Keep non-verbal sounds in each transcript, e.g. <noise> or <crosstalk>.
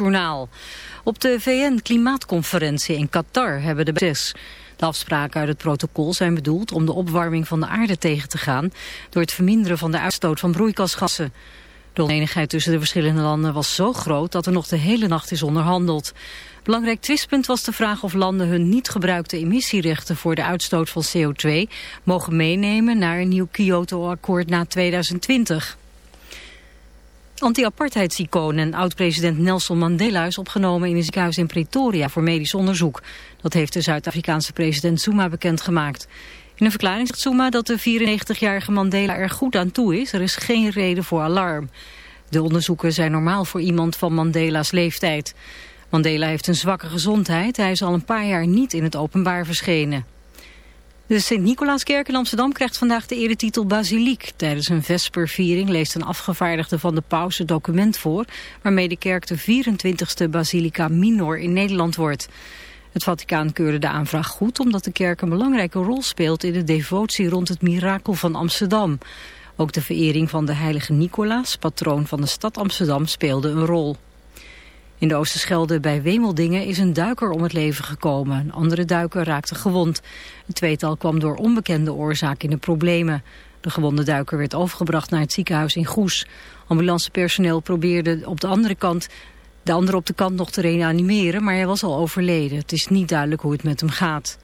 Journaal. Op de VN-klimaatconferentie in Qatar hebben de zes. De afspraken uit het protocol zijn bedoeld om de opwarming van de aarde tegen te gaan... door het verminderen van de uitstoot van broeikasgassen. De oneenigheid tussen de verschillende landen was zo groot dat er nog de hele nacht is onderhandeld. Belangrijk twistpunt was de vraag of landen hun niet gebruikte emissierechten voor de uitstoot van CO2 mogen meenemen naar een nieuw Kyoto-akkoord na 2020. Anti-apartheidsicoon en oud-president Nelson Mandela is opgenomen in een ziekenhuis in Pretoria voor medisch onderzoek. Dat heeft de Zuid-Afrikaanse president Zuma bekendgemaakt. In een verklaring zegt Zuma dat de 94-jarige Mandela er goed aan toe is. Er is geen reden voor alarm. De onderzoeken zijn normaal voor iemand van Mandela's leeftijd. Mandela heeft een zwakke gezondheid. Hij is al een paar jaar niet in het openbaar verschenen. De Sint-Nicolaaskerk in Amsterdam krijgt vandaag de eretitel Basiliek. Tijdens een vesperviering leest een afgevaardigde van de paus het document voor... waarmee de kerk de 24e Basilica Minor in Nederland wordt. Het Vaticaan keurde de aanvraag goed omdat de kerk een belangrijke rol speelt... in de devotie rond het mirakel van Amsterdam. Ook de verering van de heilige Nicolaas, patroon van de stad Amsterdam, speelde een rol. In de Oosterschelde bij Wemeldingen is een duiker om het leven gekomen. Een andere duiker raakte gewond. Het tweetal kwam door onbekende oorzaak in de problemen. De gewonde duiker werd overgebracht naar het ziekenhuis in Goes. Ambulancepersoneel probeerde op de andere kant de andere op de kant nog te reanimeren, maar hij was al overleden. Het is niet duidelijk hoe het met hem gaat.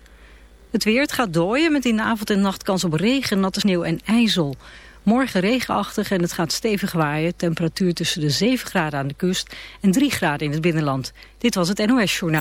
Het weer, het gaat dooien met in de avond en nacht kans op regen, natte sneeuw en ijzel. Morgen regenachtig en het gaat stevig waaien. Temperatuur tussen de 7 graden aan de kust en 3 graden in het binnenland. Dit was het NOS Journaal.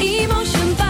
Emotion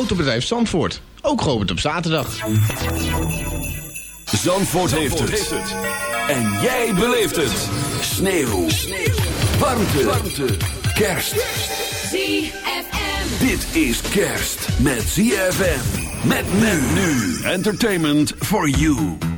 Autobedrijf Zandvoort, ook geopend op zaterdag. Zandvoort, heeft, het. En jij beleeft het. Sneeuw. Warmte. Warmte. Kerst. ZFM. Dit is kerst met ZFM. Met men nu. Entertainment for you.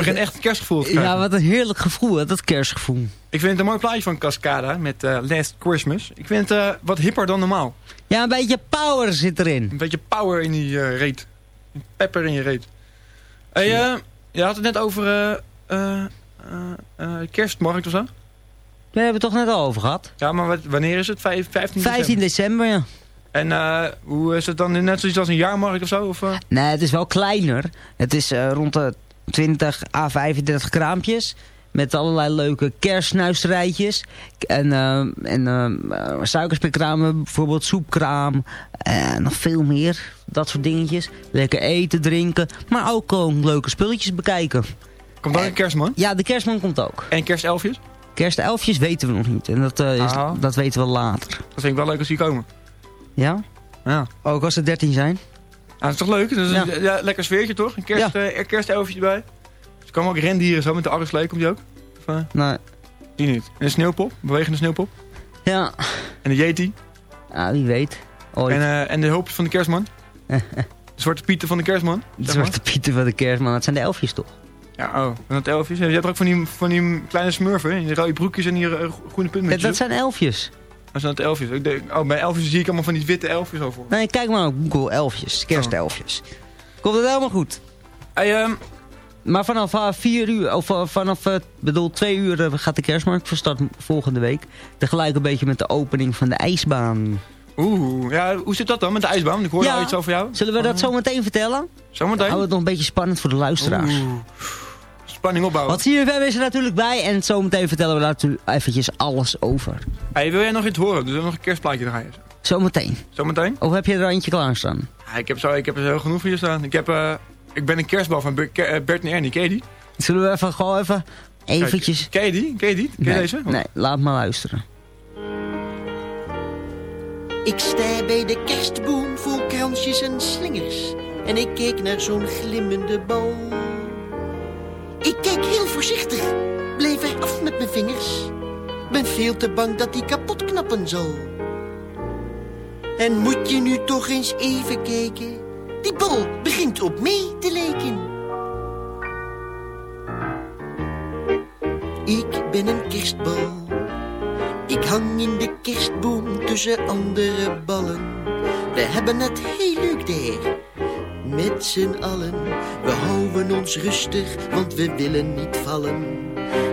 Ik Wat- begin echt het kerstgevoel te. Ja, wat een heerlijk gevoel, hè, dat kerstgevoel. Ik vind het een mooi plaatje van Cascada met eh, Last Christmas. Ik vind het eh, wat hipper dan normaal. Ja, een beetje power zit erin. Een beetje power in die eh, reet. Een pepper in je reet. Hey, je had het net over kerstmarkt of zo? Daar hebben we het toch net al over gehad. Ja, maar wat, wanneer is het? Vijf- 15 15 december? december, ja. En hoe is het dan? Net zoiets als een jaarmarkt of zo? Of, eh? Nee, het is wel kleiner. Het is rond de 20 à 35 kraampjes. Met allerlei leuke kerstsnuisterijtjes. En, eh, en eh, suikerspekkramen, bijvoorbeeld soepkraam. En nog veel meer. Dat soort dingetjes. Lekker eten, drinken. Maar ook gewoon leuke spulletjes bekijken. Komt dan een kerstman? Ja, de kerstman komt ook. En kerstelfjes? Kerstelfjes weten we nog niet. En dat, eh, is, dat weten we later. Dat vind ik wel leuk als die komen. Ja? Ja. Ook als er 13 zijn? Ah, dat is toch leuk? Dat is Ja. een ja, lekker sfeertje toch? Een kerst, Ja. eh, kerstelfje erbij. Er komen ook rendieren zo met de arreslee, komt die ook? Of, eh, Nee. die niet. En een sneeuwpop, bewegende sneeuwpop. Ja. En de yeti. Ah, wie weet. Ooit. En, eh, en de hulpjes van de kerstman. <laughs> de zwarte pieten van de kerstman. de zeg maar. zwarte pieten van de kerstman, dat zijn de elfjes toch? Ja, oh. En dat elfjes. Je hebt er ook van die, van die kleine smurfen. in Die rode broekjes en die groene Ja, puntjes. dat zijn elfjes. Dat zijn dat elfjes. Ik denk, oh, bij elfjes zie ik allemaal van die witte elfjes over. Nee, kijk maar op Google elfjes, kerstelfjes. Komt het helemaal goed. Hey, ehm, Maar vanaf uh, vier uur, of uh, vanaf, uh, bedoel, twee uur gaat de kerstmarkt van start volgende week. Tegelijk een beetje met de opening van de ijsbaan. Oeh, ja, hoe zit dat dan met de ijsbaan? Ik hoorde Ja. al iets over jou. Zullen we dat zo meteen vertellen? Zometeen? Hou het nog een beetje spannend voor de luisteraars. Oeh. Spanning opbouwen. Want CFM is er natuurlijk bij en zometeen vertellen we daar natuurlijk eventjes alles over. Hey, wil jij nog iets horen? Dus nog een kerstplaatje draaien. Zometeen. Zometeen? Of heb je er eentje klaarstaan? Ja, ik, heb zo, ik heb er zo genoeg voor je staan. Ik, heb, eh, ik ben een kerstbal van eh, Bert en Ernie. Ken je die? Zullen we even gewoon even eventjes... Ken je die? Ken je die? Ken je nee, deze? nee, laat maar luisteren. Ik sta bij de kerstboom vol kransjes en slingers. En ik keek naar zo'n glimmende bal. Ik keek heel voorzichtig, bleef er af met mijn vingers. Ben veel te bang dat die kapot knappen zal. En moet je nu toch eens even kijken? Die bal begint op mee te lijken. Ik ben een kerstbal. Ik hang in de kerstboom tussen andere ballen. We hebben het heel leuk daar. Met z'n allen. We houden ons rustig, want we willen niet vallen.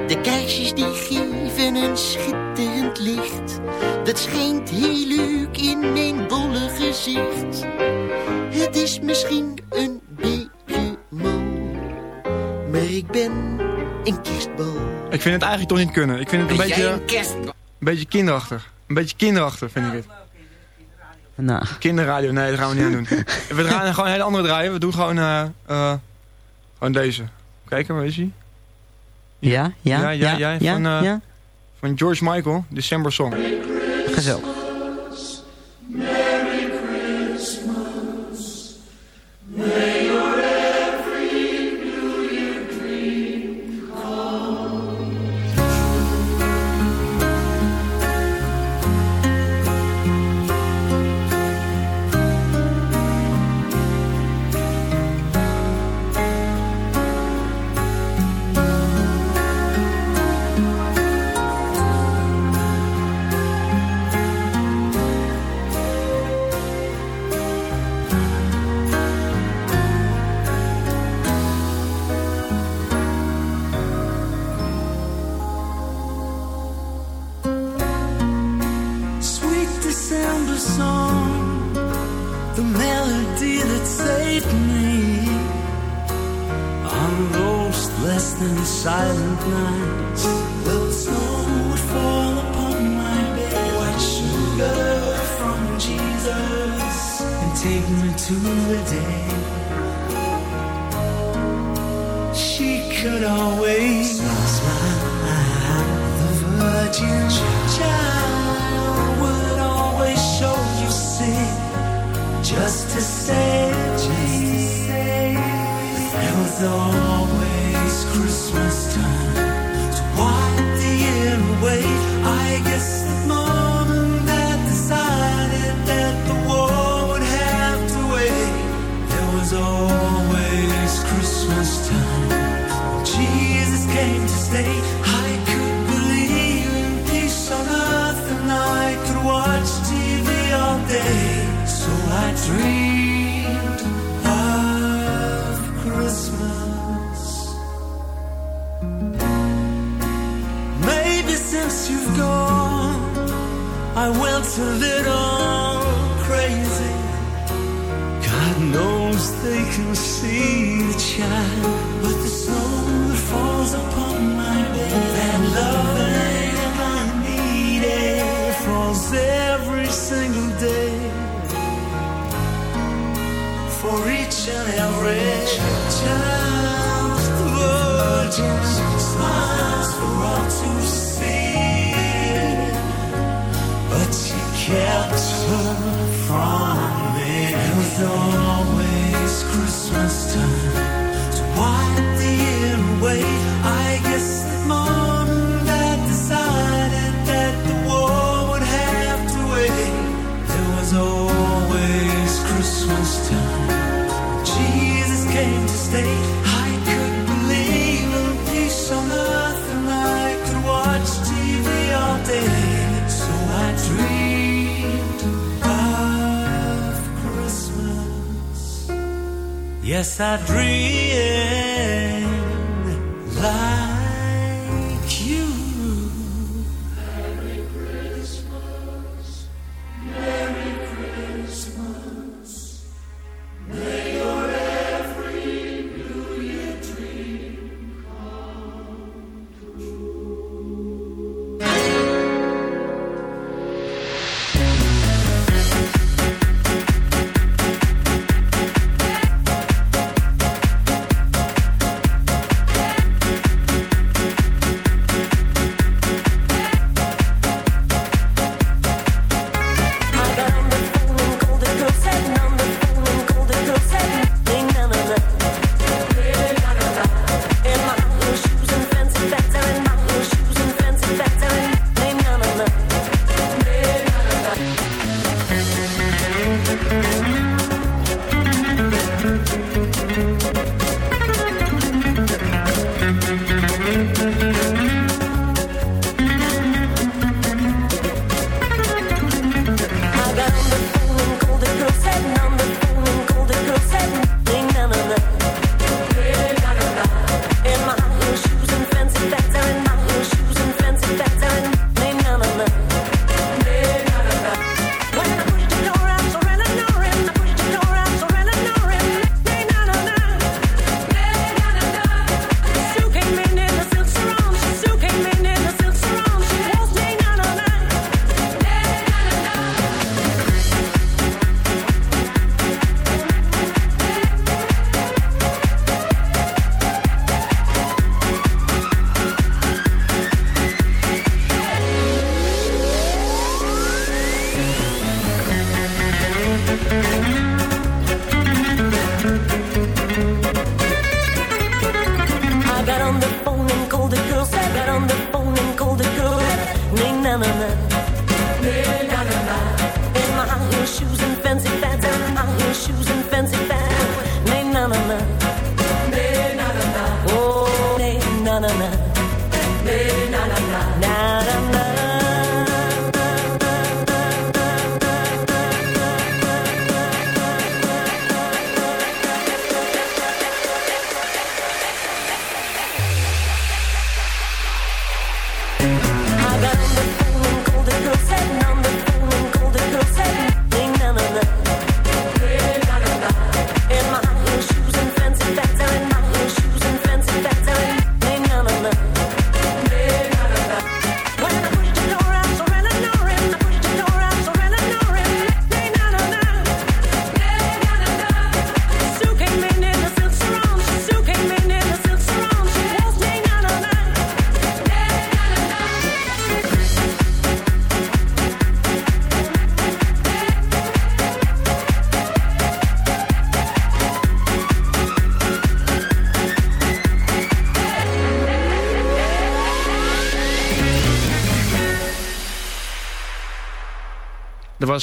De kaarsjes die geven een schitterend licht. Dat schijnt heel leuk in mijn bolle gezicht. Het is misschien een beetje mal. Maar ik ben een kerstbal. Ik vind het eigenlijk toch niet kunnen. Ik vind het een beetje, een kerstbal? een beetje kinderachtig. Een beetje kinderachtig vind ik het. Nou, Kinderradio, nee, dat gaan we niet aan doen. <laughs> We draaien gewoon een hele andere draaien. We doen gewoon, eh eh, gewoon deze. Kijken, waar is hij? ja, ja, Ja, ja, ja, ja, ja, van, eh, ja. Van George Michael, December Song. Gezellig. since you've gone, I went a little crazy. God knows they can see the child, but the snow that falls upon my bed, that love that I needed falls every single day for each and every child. The virgin smiles for all to see. kept her from me. It was Yes, I dream.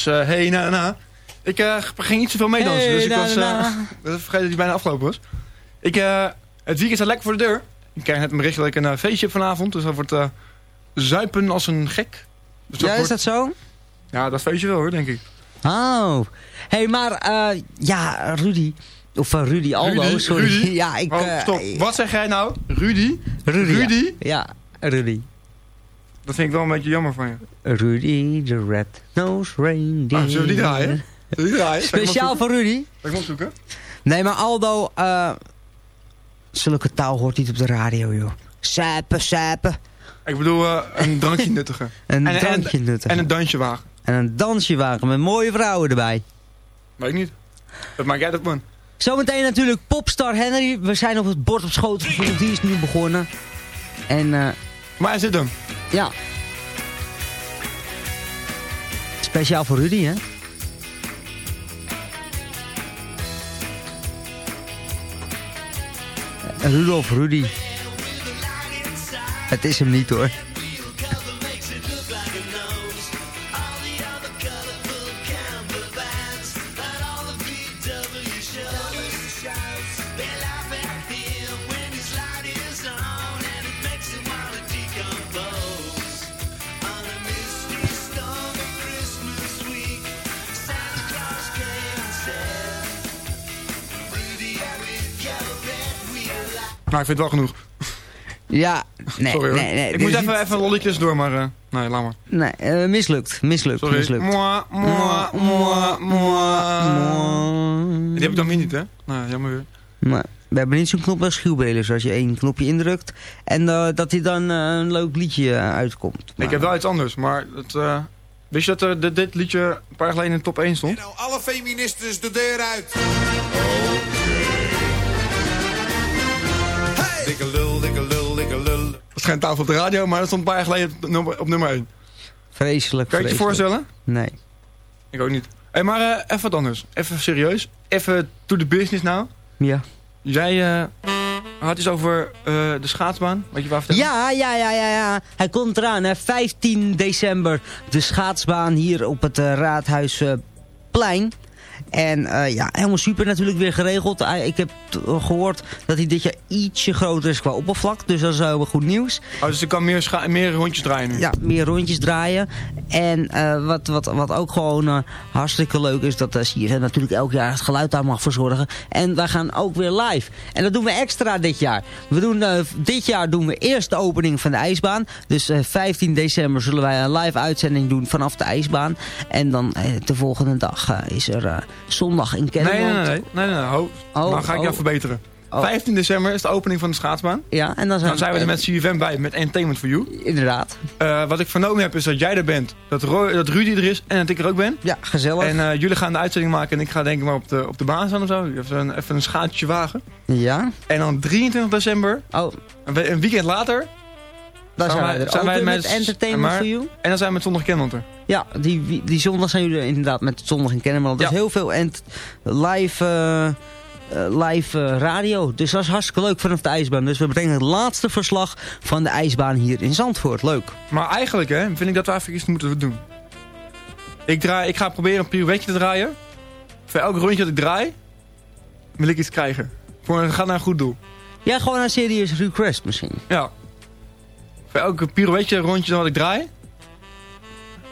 was hey na na. Ik eh, ging niet zoveel meedansen, dus ik was... Eh, <laughs> vergeet dat hij bijna afgelopen was. Ik, het weekend staat lekker voor de deur. Ik krijg net een bericht dat ik een feestje heb vanavond, dus dat wordt zuipen als een gek. Dus ja, is dat zo? Ja, dat feestje wel hoor, denk ik. Oh. hey, maar ja, Rudy. Of van Rudy Aldo, Rudy, sorry. <laughs> Ja, ik, oh, stop. Wat zeg jij nou? Rudy? Rudy. Rudy? Ja Rudy. Dat vind ik wel een beetje jammer van je. Rudy, the red-nose reindeer. Ah, zullen we die draaien? Zullen we die draaien? Speciaal voor Rudy. Zal ik hem opzoeken? Nee, maar Aldo, eh zulke taal hoort niet op de radio, joh. Sapen, sapen. Ik bedoel, eh, een <laughs> drankje nuttigen. Een En- drankje nuttigen. En een dansje wagen. En een dansje wagen met mooie vrouwen erbij. Weet ik niet. Dat maak jij dat man. Zometeen natuurlijk Popstar Henry. We zijn op het bord op schoot. Die is nu begonnen. En eh Hij zit hem. ja. Speciaal voor Rudy, hè? Rudolf Rudy. Het is hem niet hoor. Ik vind het wel genoeg. Ja, nee, Sorry hoor. nee, nee. ik moet even, niet- even lolletjes door, maar... eh, nee, laat maar. Nee, eh, mislukt, mislukt, Sorry. mislukt. Moi, moi, moi. Mooi. Die heb ik dan weer niet, hè? Nou, jammer weer. Maar we hebben niet zo'n knop als Schuwbelen, zoals je één knopje indrukt. En eh, dat hij dan een leuk liedje uitkomt. Ik heb wel iets anders, maar... Het, eh, wist je dat er dit, dit liedje een paar jaar geleden in de top 1 stond? Nou, alle feministes de deur uit. Dikke lul, dikke lul, dikke lul. Dat is geen tafel op de radio, maar dat stond een paar jaar geleden op nummer, op nummer 1. Vreselijk, Kan je het je voorstellen? Nee. Ik ook niet. Hé, maar eh, even wat anders. Even serieus. Even to the business nou. Ja. Jij eh, had iets over eh, de schaatsbaan. Wat je wou vertellen? Ja, ja, ja, ja, ja. Hij komt eraan, hè. 15 december de schaatsbaan hier op het Raadhuisplein. En eh, ja, helemaal super natuurlijk weer geregeld. Ah, ik heb gehoord dat hij dit jaar ietsje groter is qua oppervlak. Dus dat is wel goed nieuws. Oh, dus ik kan meer, meer rondjes draaien nu. Ja, meer rondjes draaien. En eh, wat, wat, wat ook gewoon eh, hartstikke leuk is, dat CSM natuurlijk elk jaar het geluid daar mag verzorgen. En wij gaan ook weer live. En dat doen we extra dit jaar. We doen, dit jaar doen we eerst de opening van de ijsbaan. Dus eh, 15 december zullen wij een live uitzending doen vanaf de ijsbaan. En dan de volgende dag is er zondag in Kennemerland. nee, nee. nee, nee, nee. Ho. Oh, maar ga ik oh. jou verbeteren. Oh. 15 december is de opening van de schaatsbaan. Ja, en dan zijn, Dan zijn we er met CFM bij, met Entertainment for You. Inderdaad. Eh, wat ik vernomen heb is dat jij er bent, dat, Roy, dat Rudy er is en dat ik er ook ben. Ja, gezellig. En eh, jullie gaan de uitzending maken en ik ga denk ik maar op de, op de baan staan of zo. Even een, even een schaatsje wagen. Ja. En dan 23 december, Oh, een, we- een weekend later, dan zijn, wij er ook weer met Entertainment maar- for You. en dan zijn we met Zondag Kenland er. Ja, die, die zondag zijn jullie inderdaad met zondag in Kennemerland. Dat Ja. is heel veel ent live, eh, eh, live eh, radio. Dus dat is hartstikke leuk vanaf de ijsbaan. Dus we brengen het laatste verslag van de ijsbaan hier in Zandvoort. Leuk. Maar eigenlijk hè, vind ik dat we even iets moeten doen. Ik, draai, ik ga proberen een pirouetje te draaien. Voor elk rondje dat ik draai, wil ik iets krijgen. Voor, het gaat naar een goed doel. Ja, gewoon een serious request misschien. Ja. Voor elke pirouetje rondje dat ik draai,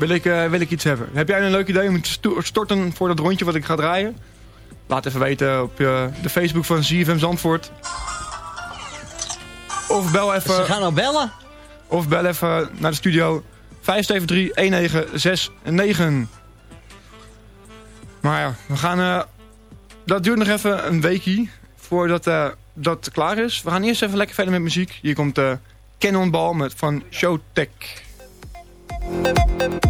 wil ik, eh, wil ik iets hebben. Heb jij een leuk idee om te sto- storten voor dat rondje wat ik ga draaien? Laat even weten op eh, de Facebook van ZFM Zandvoort. Of bel even... Ze gaan nou bellen. Of bel even naar de studio 573-1969. Maar ja, we gaan... eh, dat duurt nog even een weekie voordat dat klaar is. We gaan eerst even lekker verder met muziek. Hier komt eh Cannonball met, van Showtech. Thank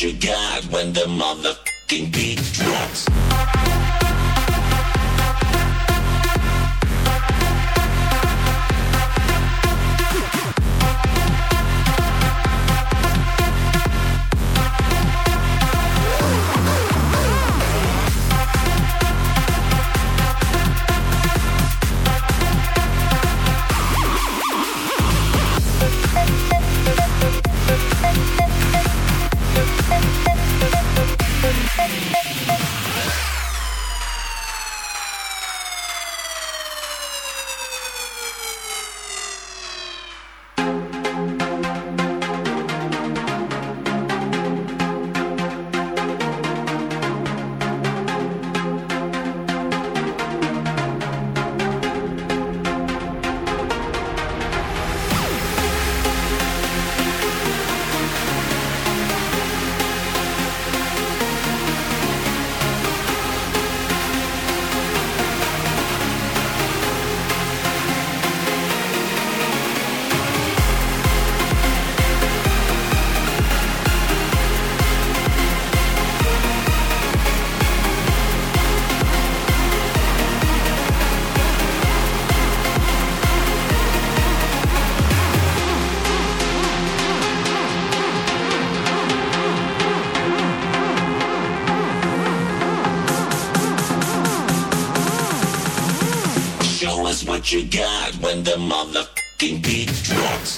you got when the mother you got when the motherfucking beat drops.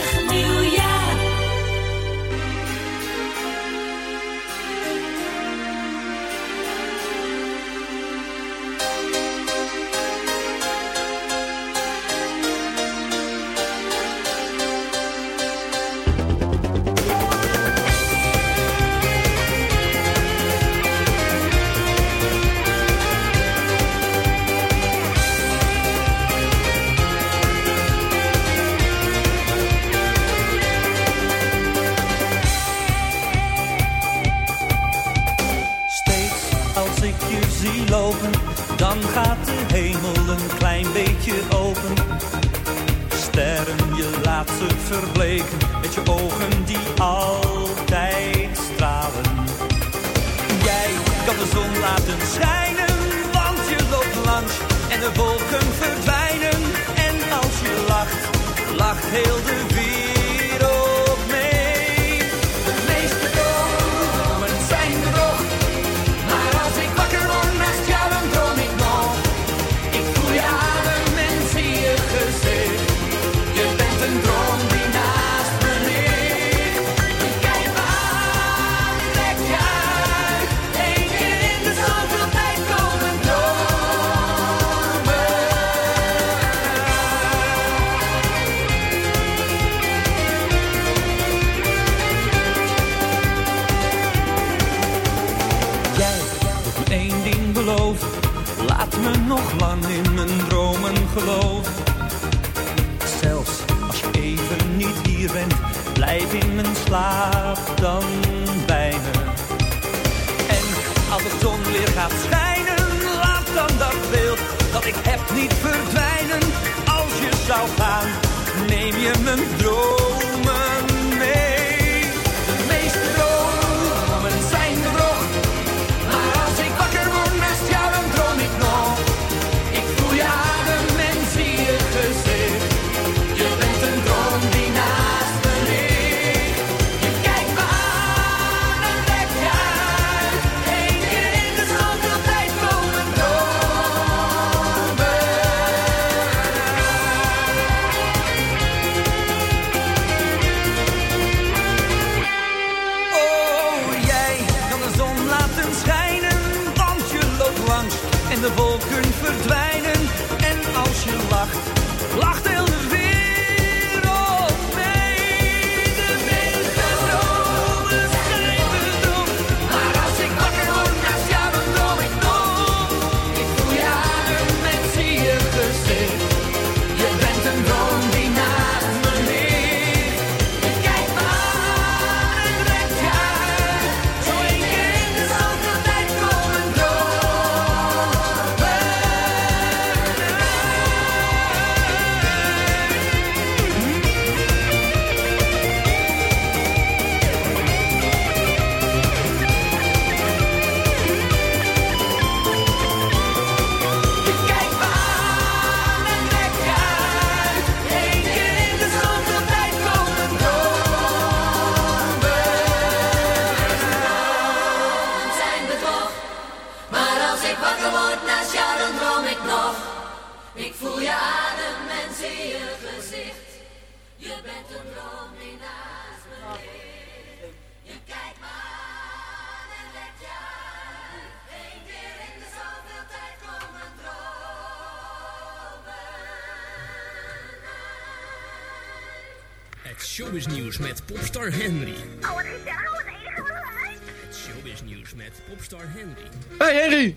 popstar Henry. Oh, wat gezellig. Wat eruit. Het showbiznieuws met popstar Henry. Hey Henry!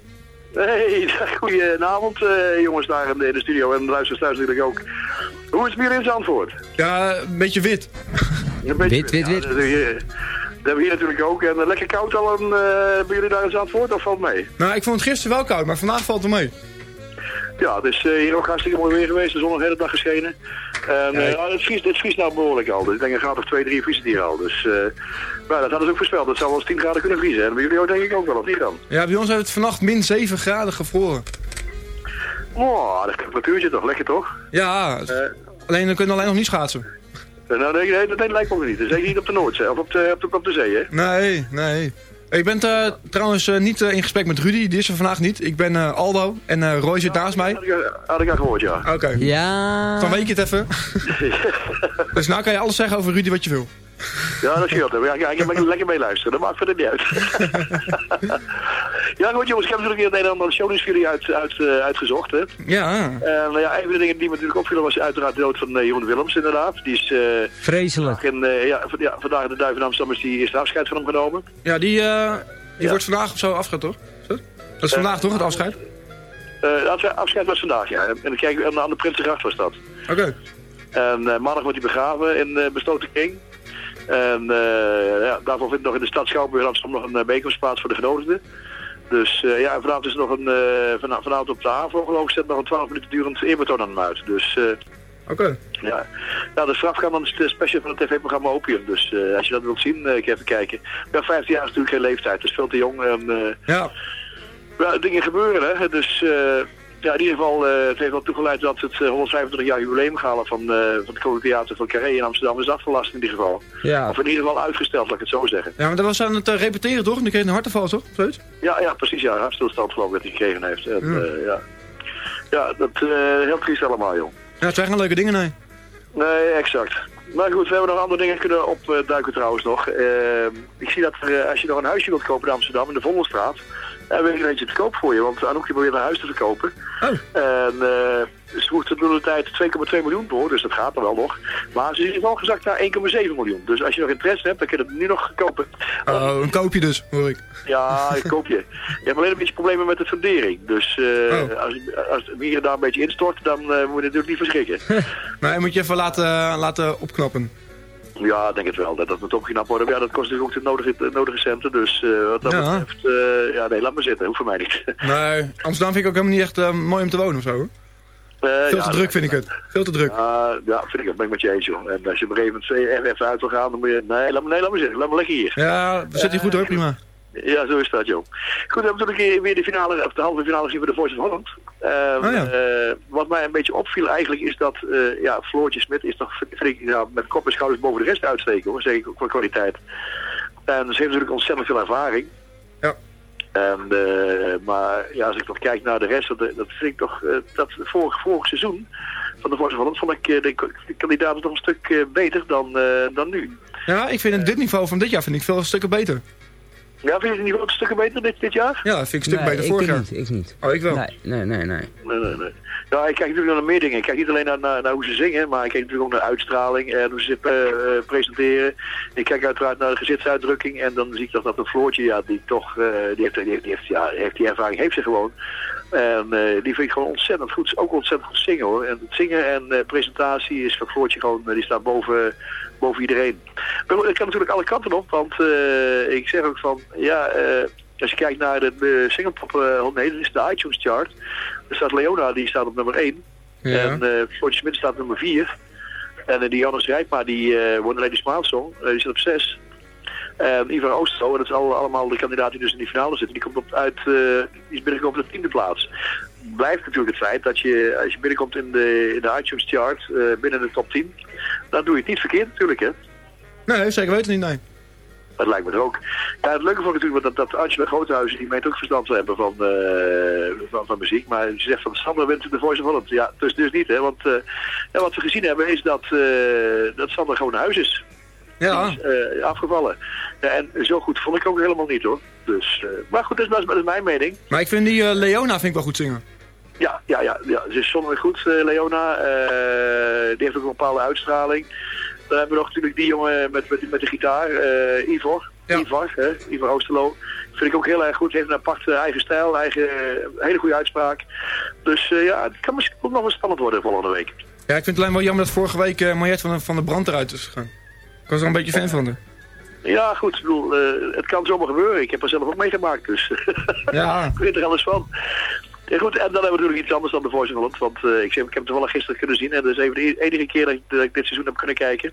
Hey, goedenavond uh, jongens daar in de, in de studio en de luisteraars thuis natuurlijk ook. Hoe is het weer in Zandvoort? Ja, een beetje wit. Een beetje Wit, wit, Ja, wit. dat, hebben we hier, dat hebben we hier natuurlijk ook. En eh, lekker koud al en, eh, bij jullie daar in Zandvoort of valt mee? Nou, ik vond het gisteren wel koud, maar vandaag valt het mee. Ja, het is eh, hier ook hartstikke mooi weer geweest. De zon nog de hele dag geschenen. En, eh, ja, het, vriest, het vriest nou behoorlijk al. Dus ik denk een graad of 2, 3 vriest het hier al. Dus eh, maar dat hadden ze ook voorspeld. Het zou wel eens 10 graden kunnen vriezen. En bij jullie ook denk ik ook wel, of niet dan? Ja, bij ons heeft het vannacht min 7 graden gevroren. Oh, dat temperatuurtje toch, lekker toch? Ja, alleen dan kunnen we alleen nog niet schaatsen. Eh, nou, nee, nee, dat lijkt me ook niet. Zeker niet op de Noordzee, of op de, op de, op de zee, hè? Nee, nee. Ik ben eh, trouwens eh, niet eh, in gesprek met Rudy, die is er vandaag niet. Ik ben eh, Aldo en eh, Roy zit naast mij. Had ik, had ik al gehoord, ja. Oké. Ja. Dan weet je het even. <laughs> dus nou kan je alles zeggen over Rudy wat je wil. Ja, dat scheelt. Ja, ja, ik ben lekker mee luisteren. Dat maakt verder niet uit. <laughs> ja, goed jongens, ik heb natuurlijk een en ander shownieuws voor jullie uit, uit, eh, uitgezocht. Hè. Ja. En nou ja, een van de dingen die me natuurlijk opvielen was uiteraard de dood van uh, Jeroen Willems inderdaad. Die is eh, Vreselijk. eh, ja, ja, vandaag de Duiven Amsterdam is die eerste afscheid van hem genomen. Ja, die, eh, die wordt vandaag of zo afgehaald, toch? Dat? Is vandaag toch, het afscheid? Eh, het afscheid- was vandaag, ja. En dan kijk ik aan de Prinsengracht was dat. Oké. En eh, maandag wordt hij begraven in Bestoten King. En eh, ja, daarvoor vindt nog in de stad Schouwburg Amsterdam nog een uh, bijeenkomst plaats voor de genodigden. Dus eh, ja, en vanavond is er nog een, eh, van, vanavond op de AVO geloof ik, zet nog een 12 minuten durend eerbetoon aan hem uit. Dus eh, Oké. ja, nou, de straf kan dan is de special van het tv-programma Opium. Dus eh, als je dat wilt zien, eh, ik even kijken. Ja, 15 jaar is natuurlijk geen leeftijd, dus veel te jong. En, eh, Ja. ja, dingen gebeuren, hè. Dus eh, ja, in ieder geval, eh, het heeft wel toegeleid dat het eh, 125 jaar jubileumgala van, eh van het Koninklijk Theater van Carré in Amsterdam is afgelast in ieder geval. Ja. Of in ieder geval uitgesteld, laat ik het zo zeggen. Ja, maar dat was aan het eh, repeteren, toch? En die kreeg een hartaanval, toch? Zoiets? Ja, ja precies, ja. Hartstilstand geloof ik dat hij gekregen heeft. En, Ja. eh, ja. ja, dat eh heel triest allemaal, joh. Ja, het zijn geen leuke dingen, nee. Nee, exact. Maar goed, we hebben nog andere dingen kunnen opduiken trouwens nog. Eh, ik zie dat er, eh, als je nog een huisje wilt kopen in Amsterdam, in de Vondelstraat, hebben we er eentje te koop voor je. Want Anouk probeert een huis te verkopen. Oh. En eh, ze er door de tijd 2,2 miljoen voor, dus dat gaat er wel nog. Maar ze is in ieder geval gezakt naar 1,7 miljoen. Dus als je nog interesse hebt, dan kun je het nu nog kopen. Oh, een koopje dus, hoor ik. Ja, ik koop je. Je hebt alleen een beetje problemen met de fundering. Dus eh, Oh. als, als het hier en daar een beetje instort, dan eh, moet je natuurlijk niet verschrikken. Nee, <laughs> moet je even laten, laten opknappen. Ja, ik denk het wel. Dat, dat moet opgeknapt worden. Maar ja, dat kost natuurlijk ook de nodige, de nodige centen. Dus eh, wat dat Ja. betreft, eh, ja, nee, laat maar zitten. Hoeft voor mij niet. <laughs> Nee, Amsterdam vind ik ook helemaal niet echt eh, mooi om te wonen of zo, hoor. Veel ja, te druk vind ik het. Veel te druk. Ja, ja, vind ik het. Ben ik met je eens, joh. En als je op een gegeven moment even, even uit wil gaan, dan moet je... Nee, laat, me- nee, laat maar zitten. Laat maar lekker hier. Ja, we zitten hier goed hoor, prima. Ja, zo is dat, joh. Goed, we hebben natuurlijk weer de finale, of de halve finale gezien voor de Voice of Holland. Ehm, Oh ja. eh, wat mij een beetje opviel eigenlijk is dat, eh, ja, Floortje Smit is toch, vind ik, nou, met kop en schouders boven de rest uitsteken, hoor. Zeker ook qua kwaliteit. En ze heeft natuurlijk ontzettend veel ervaring. Ja. En, eh, maar ja, als ik nog kijk naar de rest, dat, dat vind ik toch, dat vorig, vorig seizoen van de Voice of Holland vond ik de, de kandidaten toch een stuk beter dan, dan nu. Ja, ik vind het dit niveau van dit jaar vind ik veel stukken beter. Ja, vind je het niveau een stukken beter dit, dit jaar? Ja, dat vind ik een stuk Nee, beter ik vorig jaar. niet, ik niet. Oh, ik wel. Nee, nee, nee, nee. Nee, nee, nee. Ja, ik kijk natuurlijk naar meer dingen. Ik kijk niet alleen naar, naar, naar hoe ze zingen, maar ik kijk natuurlijk ook naar uitstraling en hoe ze zich eh, eh, presenteren. Ik kijk uiteraard naar de gezichtsuitdrukking en dan zie ik toch dat een Floortje, ja, die toch, eh, die, heeft, die, heeft, die, heeft, ja, heeft die ervaring, heeft ze gewoon. En eh, die vind ik gewoon ontzettend goed, ook ontzettend goed zingen hoor. En het zingen en eh, presentatie is van Floortje gewoon, eh, die staat boven, boven iedereen. Maar ik kan natuurlijk alle kanten op, want ik zeg ook van, ja... als je kijkt naar de, singletop, eh, nee, dat is de iTunes chart. Er staat Leona, die staat op nummer 1. Ja. En Floortje Smit staat op nummer 4. En die Jannes Rijpma, die wordt alleen die Smile Song, die zit op 6. En Ivar Oosterlo, en dat zijn al, allemaal de kandidaten die dus in die finale zitten, die komt op, uit, eh, die is binnengekomen op de tiende plaats. Blijft natuurlijk het feit dat je, als je binnenkomt in de, in de iTunes chart, eh, binnen de top 10, dan doe je het niet verkeerd natuurlijk, hè. Nee, zeker weten niet, nee. Dat lijkt me er ook. Ja, het leuke vond ik natuurlijk dat, dat Angela Groothuizen, die meent ook verstand te hebben van, eh, van, van muziek. Maar ze zegt van Sander wint de Voice of Holland. Ja, dus, dus niet hè. Want ja, wat we gezien hebben is dat, dat Sander gewoon naar huis is. Ja. Is eh, afgevallen. Ja, en zo goed vond ik ook helemaal niet hoor. Dus, eh, maar goed, dat is, dat is mijn mening. Maar ik vind die eh, Leona vind ik wel goed zingen. Ja, ja, ja, ja. ze is zonderling goed, Leona. Die heeft ook een bepaalde uitstraling. Dan hebben we nog natuurlijk die jongen met, met, met de gitaar, Ivor. Ivar, hè? Ivar Oosterlo. Vind ik ook heel erg goed. Heeft een apart eh, eigen stijl, eigen, hele goede uitspraak. Dus ja, het kan misschien ook nog wel spannend worden volgende week. Ja, ik vind het alleen wel jammer dat vorige week uh, Mariette van, de- van de brand eruit is gegaan. Ik was er een beetje fan van haar. Ja, goed. Ik bedoel, eh, het kan zomaar gebeuren. Ik heb er zelf ook meegemaakt, dus Ja. <laughs> ik weet er alles van. Ja, goed, en dan hebben we natuurlijk iets anders dan de Voice of Holland. Want eh, ik, zeg, ik heb het toevallig gisteren kunnen zien. En dat is even de e- enige keer dat ik, dat ik dit seizoen heb kunnen kijken.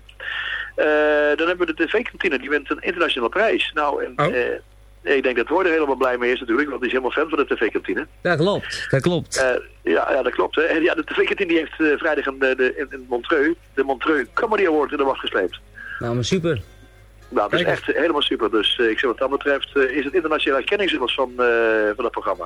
Eh, dan hebben we de tv-kantine. Die wint een internationale prijs. Nou, en, Oh. ik denk dat Hoor er helemaal blij mee is natuurlijk. Want die is helemaal fan van de tv-kantine. Dat klopt, dat klopt. Eh, ja, ja, dat klopt. Hè. En ja, de tv-kantine die heeft vrijdag een, de, in, in Montreux de Montreux Comedy Award in de wacht gesleept. Nou, maar super. Nou, dat is echt helemaal super. Dus eh, ik zeg wat dat betreft eh, is het internationale erkenning zelfs van, eh, van dat programma.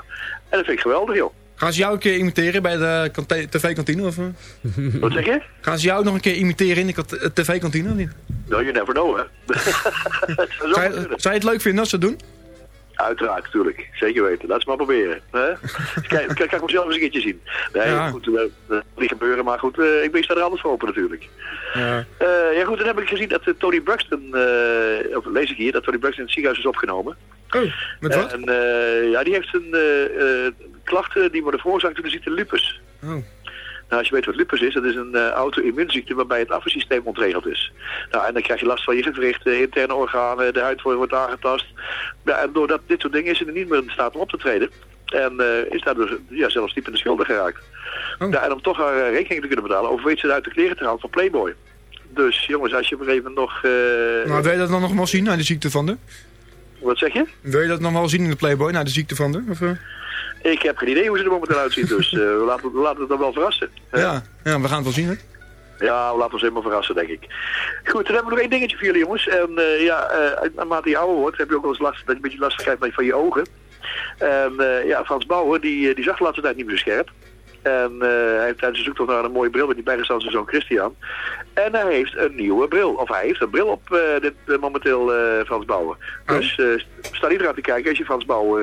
En dat vind ik geweldig, joh. Gaan ze jou een keer imiteren bij de tv-kantine? Of? <laughs> Wat zeg je? Gaan ze jou nog een keer imiteren in de kant- tv-kantine of niet? No, you never know, hè. <laughs> Zou zo Zou je, kunnen. zou je het leuk vinden als ze het doen? Uiteraard, natuurlijk. Zeker weten. Laat ze maar proberen. Hè? <laughs> Kijk, kijk, ik mezelf eens een keertje zien. Nee, Ja. goed, eh, dat niet gebeuren, maar goed, eh, ik ben sta er anders voor open natuurlijk. Ja. Eh, ja goed, dan heb ik gezien dat Tony Braxton, of lees ik hier, dat Tony Braxton in het ziekenhuis is opgenomen. Oh, met wat? En ja, die heeft een klachten die worden veroorzaakt door de ziekte lupus. Oh. Nou, als je weet wat lupus is, dat is een eh, auto-immuunziekte waarbij het afweersysteem ontregeld is. Nou, en dan krijg je last van je gewrichten, interne organen, de huid wordt, aangetast. Ja, en doordat dit soort dingen is er niet meer in staat om op te treden. En eh, is daardoor ja, zelfs diep in de schulden geraakt. Ja, en om toch haar eh, rekening te kunnen betalen, overweegt ze het uit de kleren te halen van Playboy. Dus jongens, als je op een gegeven moment nog... eh, Nou, wil je dat dan nog wel zien, naar de ziekte van de? Wat zeg je? Wil je dat nog wel zien in de Playboy, naar de ziekte van de? Of, eh? Ik heb geen idee hoe ze er momenteel uitziet, dus <laughs> eh, we, laten, we laten het dan wel verrassen. Ja, ja, we gaan het wel zien, hè? Ja, we laten ons helemaal verrassen, denk ik. Goed, dan hebben we nog één dingetje voor jullie, jongens. En eh, ja, naarmate je ouder wordt, heb je ook wel eens last dat je een beetje last krijgt van je ogen. En ja, Frans Bauer, die, die zag de laatste tijd niet meer zo scherp. En eh, hij heeft tijdens de zoektocht naar een mooie bril met die bijgestaan zijn zoon Christian. En hij heeft een nieuwe bril. Of hij heeft een bril op eh, dit, eh, momenteel, Frans Bauer. Dus eh sta niet eraan te kijken als je Frans Bauer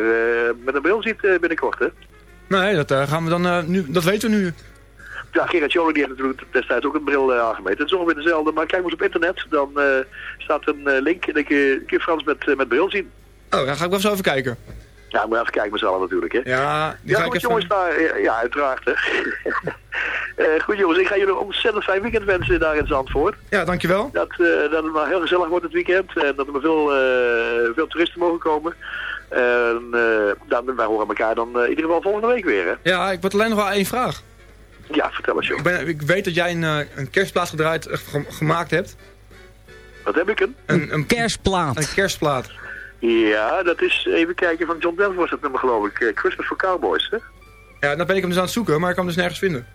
met een bril ziet binnenkort, hè. Nee, dat gaan we dan nu, dat weten we nu. Ja, Gerard Joling die heeft natuurlijk destijds ook een bril aangemeten. Het is ongeveer dezelfde, maar kijk maar eens op internet. Dan staat een link en dan kun je, Frans met, met bril zien. Oh, dan ga ik wel eens even kijken. Ja, moet je even kijken allen natuurlijk, hè. Ja, die Ja, ga ik goed even... jongens, daar, ja, uiteraard, hè. <laughs> Eh, goed jongens, ik ga jullie een ontzettend fijn weekend wensen daar in Zandvoort. Ja, dankjewel. Dat, eh, dat het maar heel gezellig wordt het weekend en dat er maar veel, eh, veel toeristen mogen komen. En eh, dan, wij horen elkaar dan in ieder geval volgende week weer, hè. Ja, ik had alleen nog wel één vraag. Ja, vertel eens, joh. Ik, ben, ik weet dat jij een, een kerstplaat gedraaid, ge- gemaakt hebt. Wat heb ik een? Een, een kerstplaat. Een kerstplaat. Ja, dat is, even kijken, van John Denver was dat nummer geloof ik. Eh, Christmas for Cowboys, hè? Ja, dan ben ik hem dus aan het zoeken, maar ik kan hem dus nergens vinden.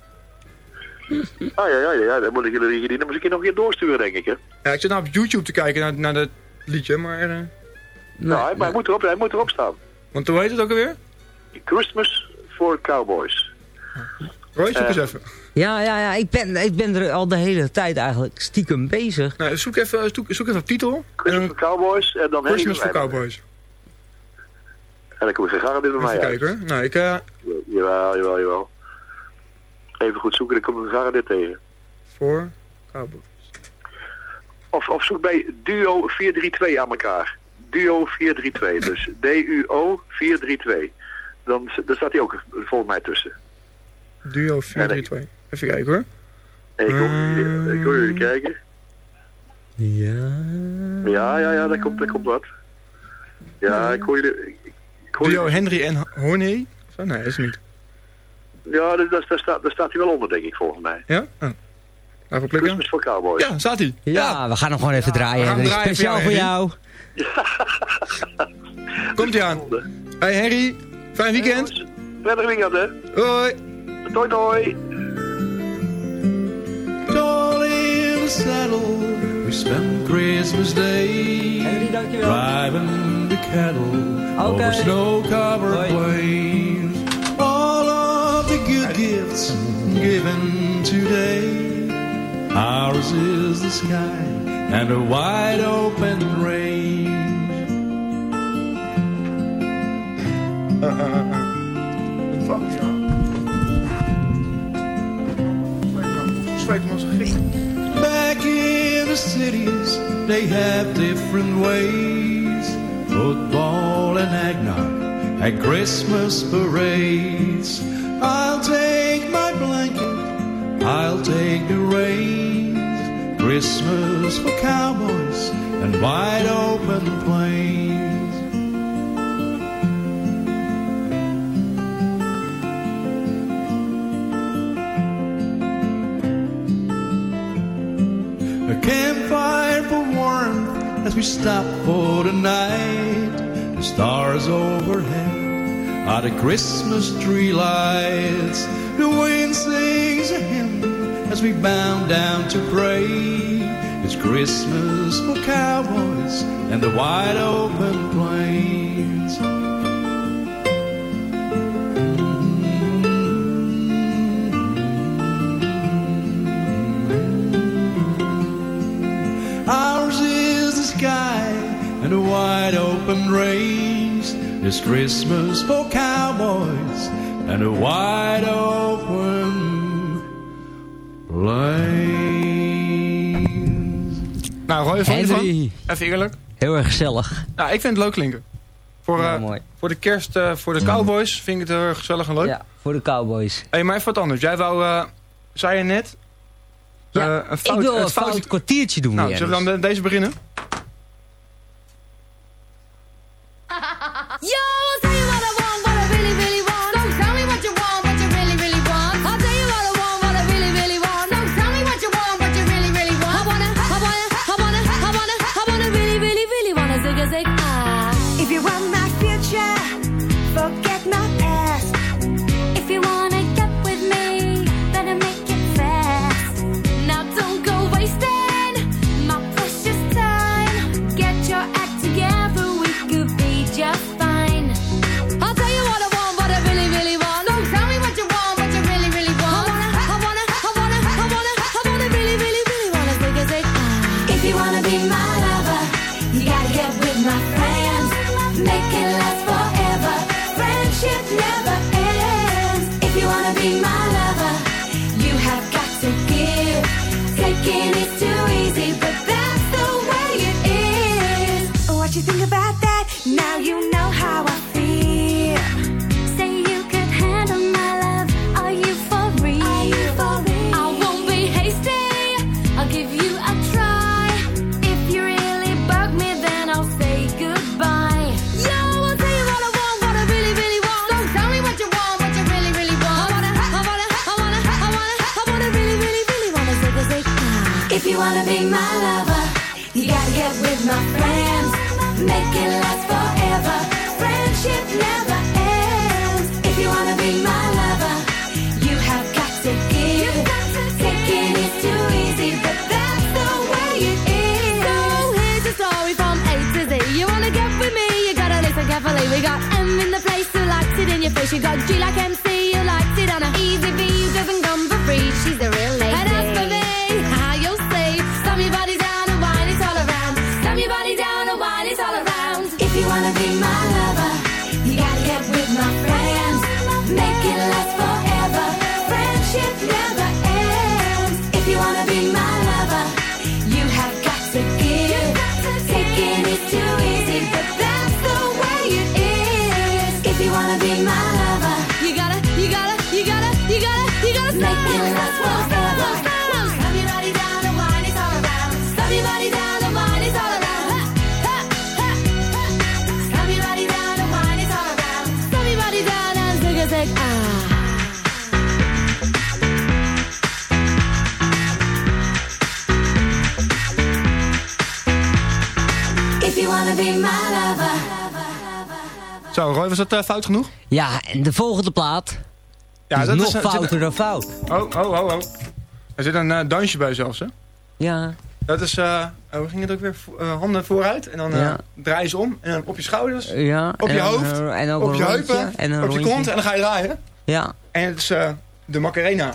Ah ja, ja, ja, ja. dan moet ik jullie die nummers een keer nog een keer doorsturen, denk ik, hè? Ja, ik zit nou op YouTube te kijken naar, naar dat liedje, maar... eh, nou, hij, maar hij, moet erop, hij moet erop staan. want hoe heet het ook alweer? Christmas for Cowboys. Roy, zoek eens Eh, even. Ja, ja, ja, ik ben, ik ben er al de hele tijd eigenlijk stiekem bezig. Nou, zoek even, zoek, zoek even op titel. Christmas for Cowboys en dan Henry Christmas for Rijmer. Cowboys. En dan kom ik gegarandeerd bij mij kijken hoor. Nou, ik... eh, Jawel, jawel, jawel. Even goed zoeken, dan kom ik gegarandeerd tegen. voor Cowboys. Of, of zoek bij Duo 432 aan elkaar. Duo 432, dus D-U-O 432. Dan, daar staat hij ook volgens mij tussen. Duo 432. Even kijken hoor. Ik hoor, jullie- ik hoor jullie kijken. Ja. Ja, ja, ja, daar komt, daar komt wat. Ja, ik hoor jullie... ik- Ik hoor Duo jullie- Henry en Horney? Nee, dat is niet. Ja, daar, daar, daar staat, daar staat hij wel onder, denk ik, volgens mij. Ja? Oh. Even klikken. Christmas for Cowboys. Ja, staat hij. Ja, we gaan hem gewoon even draaien, Henry. voor Speciaal voor jou, jou. <laughs> Komt hij aan. Hey Henry, fijn weekend. Prettig weekend, hè? Hoi. Toi, toi. All in the saddle, we spent Christmas Day driving the cattle over snow-covered plains. All of the good gifts given today. Ours is the sky and a wide open range. <laughs> cities, they have different ways. Football and eggnog and Christmas parades. I'll take my blanket, I'll take the reins. Christmas for cowboys and wide open plains. We stop for the night. The stars overhead are the Christmas tree lights. The wind sings a hymn as we bound down to pray. It's Christmas for cowboys and the wide open plains. Open range. It's Christmas for cowboys and a wide open plains. Nou, Roy, vond je ervan? Even eerlijk. Heel erg gezellig. Nou, ik vind het leuk klinken. Voor, Ja, eh, mooi. voor de kerst, eh, voor de cowboys vind ik het heel erg gezellig en leuk. Ja, voor de cowboys. hey, maar even wat anders. Jij wou, eh, zei je net... Ja, eh, een fout, ik wil een fout, fout- kwartiertje doen Nou, weer. zullen we dan de- deze beginnen? We got M in the place. Who likes it in your face. You got G like MC who likes it on a easy V? Doesn't come for free. She's the real Zo, Roy, was dat eh, fout genoeg? Ja, en de volgende plaat Ja, is dat nog is, er fouter dan fout. Oh, oh, oh, oh. Er zit een eh, dansje bij zelfs, hè? Ja. Dat is, eh, oh, hoe ging het ook weer? Handen vooruit en dan eh Ja. draai je ze om. En dan op je schouders, Ja, op je hoofd, en ook op je rondje, heupen, en een op je kont en dan ga je draaien. Ja. En het is eh, de Macarena.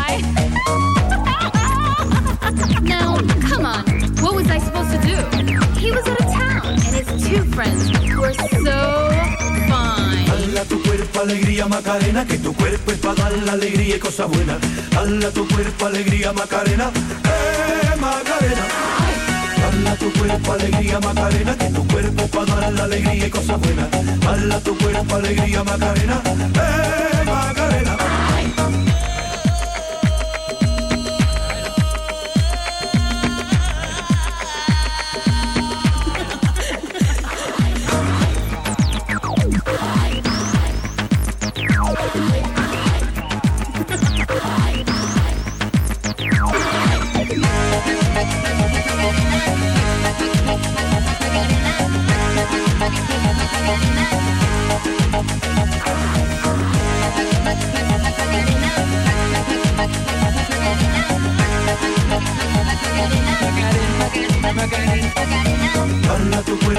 He was out of town, and his two friends were so fine. Hala tu cuerpo, alegría, Macarena, que tu cuerpo es para dar la alegría y cosas buenas. Hala tu cuerpo, alegría, Macarena, eh, Macarena. Hala tu cuerpo, alegría, Macarena, que tu cuerpo para dar la alegría y cosas buenas. Hala tu cuerpo, alegría, Macarena, eh, Macarena.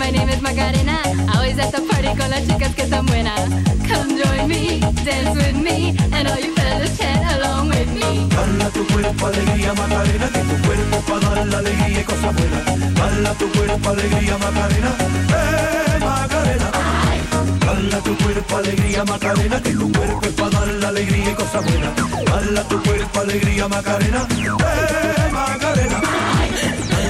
My name is Macarena. Always at the party con las chicas que están buenas. Come join me, dance with me, and all you fellas chat along with me. Hala tu cuerpo, alegría, Macarena, que cuerpo para dar la alegría y cosas buenas. Hala tu cuerpo, alegría, Macarena, eh, Macarena. Hala tu cuerpo, alegría, Macarena, que tu cuerpo es para dar la alegría y cosas buenas. Hala tu cuerpo, alegría, Macarena, eh, Macarena.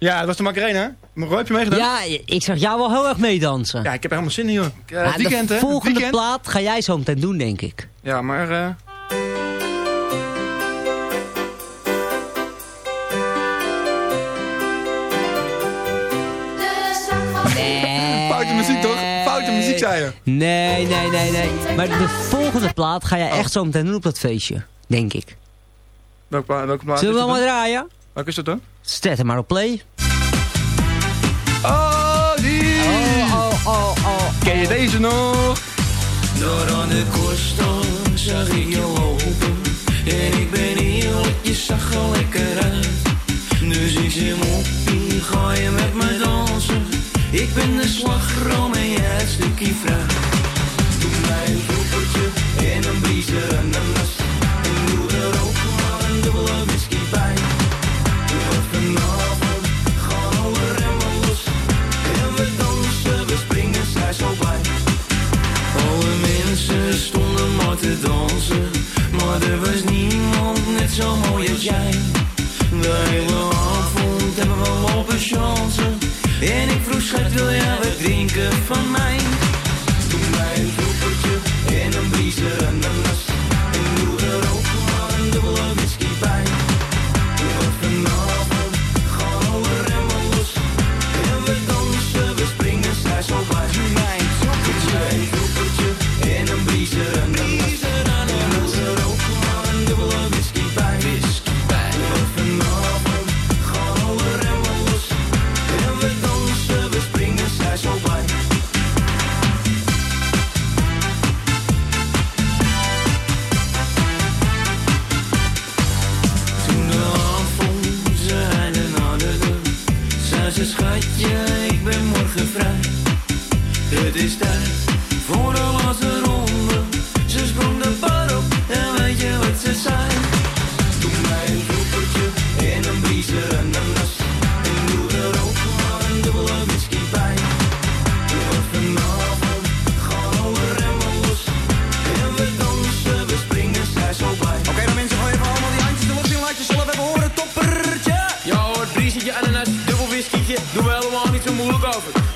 Ja, dat was de Macarena. Roy, heb je meegedaan? Ja, ik zag jou wel heel erg meedansen. Ja, ik heb er helemaal zin in, joh. Ja, weekend, de hè? volgende Weekend. plaat ga jij zo meteen doen, denk ik. Ja, maar... eh, <laughs> Foute muziek, toch? Foute muziek, zei je. Nee, nee, nee, nee. Maar de volgende plaat ga jij echt zo meteen doen op dat feestje. Denk ik. Welke, pla- welke plaat Zullen we wel maar draaien? Welke is dat dan? Zet hem maar op play. Oh, die! Oh, oh, oh, oh. Ken je deze nog? Door aan de korstal zag ik je lopen En ik ben eerlijk, je zag er lekker uit Dus ik zeg moppie, ga je met me dansen Ik ben de slagroom en jij het stukje fruit Doe mij een groepertje en een briezer ananas En Maar er was niemand net zo mooi als jij. De hele avond hebben we lopen chansen En ik vroeg schat wil jij wat drinken van mij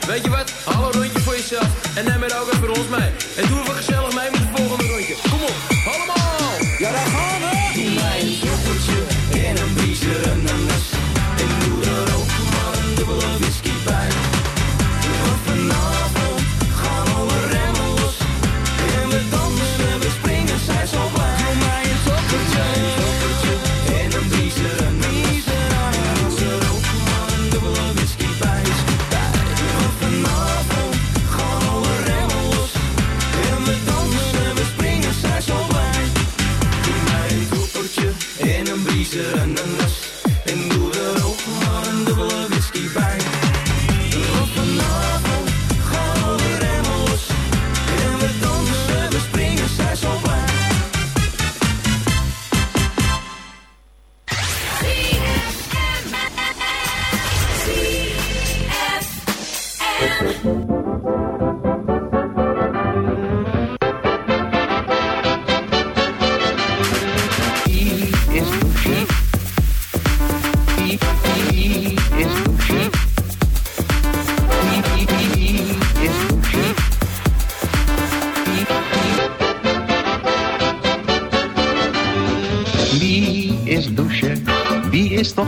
Weet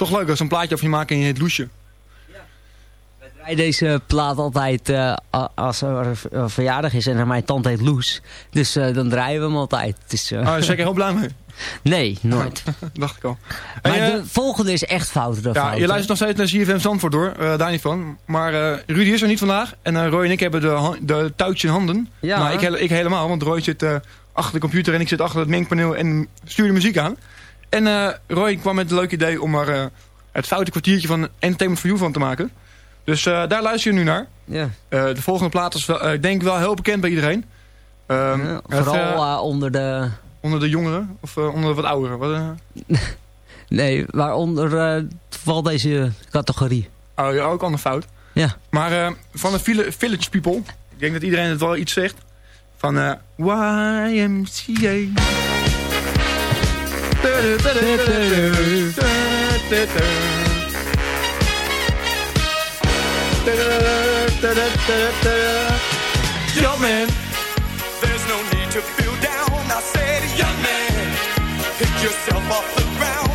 Toch leuk als een plaatje of je maakt en je heet Loesje. Wij deze plaat altijd eh, als er een verjaardag is en mijn tante heet Loes. Dus eh, dan draaien we hem altijd. Ah, daar ben ik heel blij mee. <laughs> Nee, nooit. <laughs> Dacht ik al. Maar Hey, eh, de volgende is echt fout. De Ja, je luistert nog steeds naar CFM Zandvoort door, eh, daar niet van. Maar Rudy is er niet vandaag. En Roy en ik hebben de, de touwtje in handen. Ja. Maar ik, ik helemaal, want Roy zit achter de computer en ik zit achter het mengpaneel en stuur de muziek aan. En eh, Roy kwam met het leuke idee om er eh, het foute kwartiertje van Entertainment for You van te maken. Dus eh, daar luister je nu naar. Ja. De volgende plaat is wel, ik denk wel heel bekend bij iedereen. Ehm, Ja, vooral onder de... onder de jongeren of onder de wat ouderen. Wat? <laughs> Nee, waaronder valt deze categorie. Oh, ja, ook al een fout. Ja. Maar van de Vill- Village People, ik denk dat iedereen het wel iets zegt. Van YMCA. Young man, there's no need to feel down. I said, young man, pick yourself off the ground.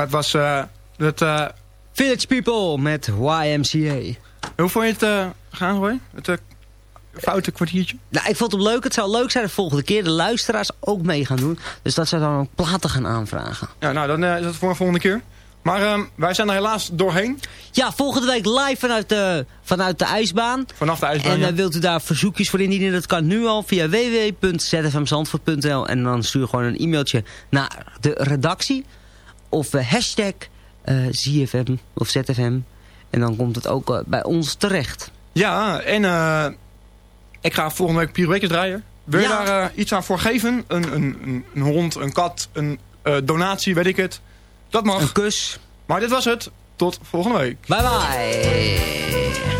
Dat was eh het... eh, Village People met YMCA. hoe vond je het eh, gaan, Roy? Het eh, foute kwartiertje? Nou, ik vond het leuk. Het zou leuk zijn de volgende keer de luisteraars ook mee gaan doen. Dus dat ze dan ook platen gaan aanvragen. Ja, nou, dan eh, is dat voor een volgende keer. Maar ehm, wij zijn er helaas doorheen. Ja, volgende week live vanuit de, vanuit de ijsbaan. Vanaf de ijsbaan, En ja. eh, wilt u daar verzoekjes voor indienen? Dat kan nu al via www.zfmzandvoort.nl En dan stuur gewoon een e-mailtje naar de redactie. Of eh, hashtag eh, ZFM of ZFM. En dan komt het ook eh, bij ons terecht. Ja, en ik ga volgende week Pirouetjes draaien. Wil je Ja. daar iets aan voor geven? Een, een, een, een hond, een kat, een donatie, weet ik het. Dat mag. Een kus. Maar dit was het. Tot volgende week. Bye bye.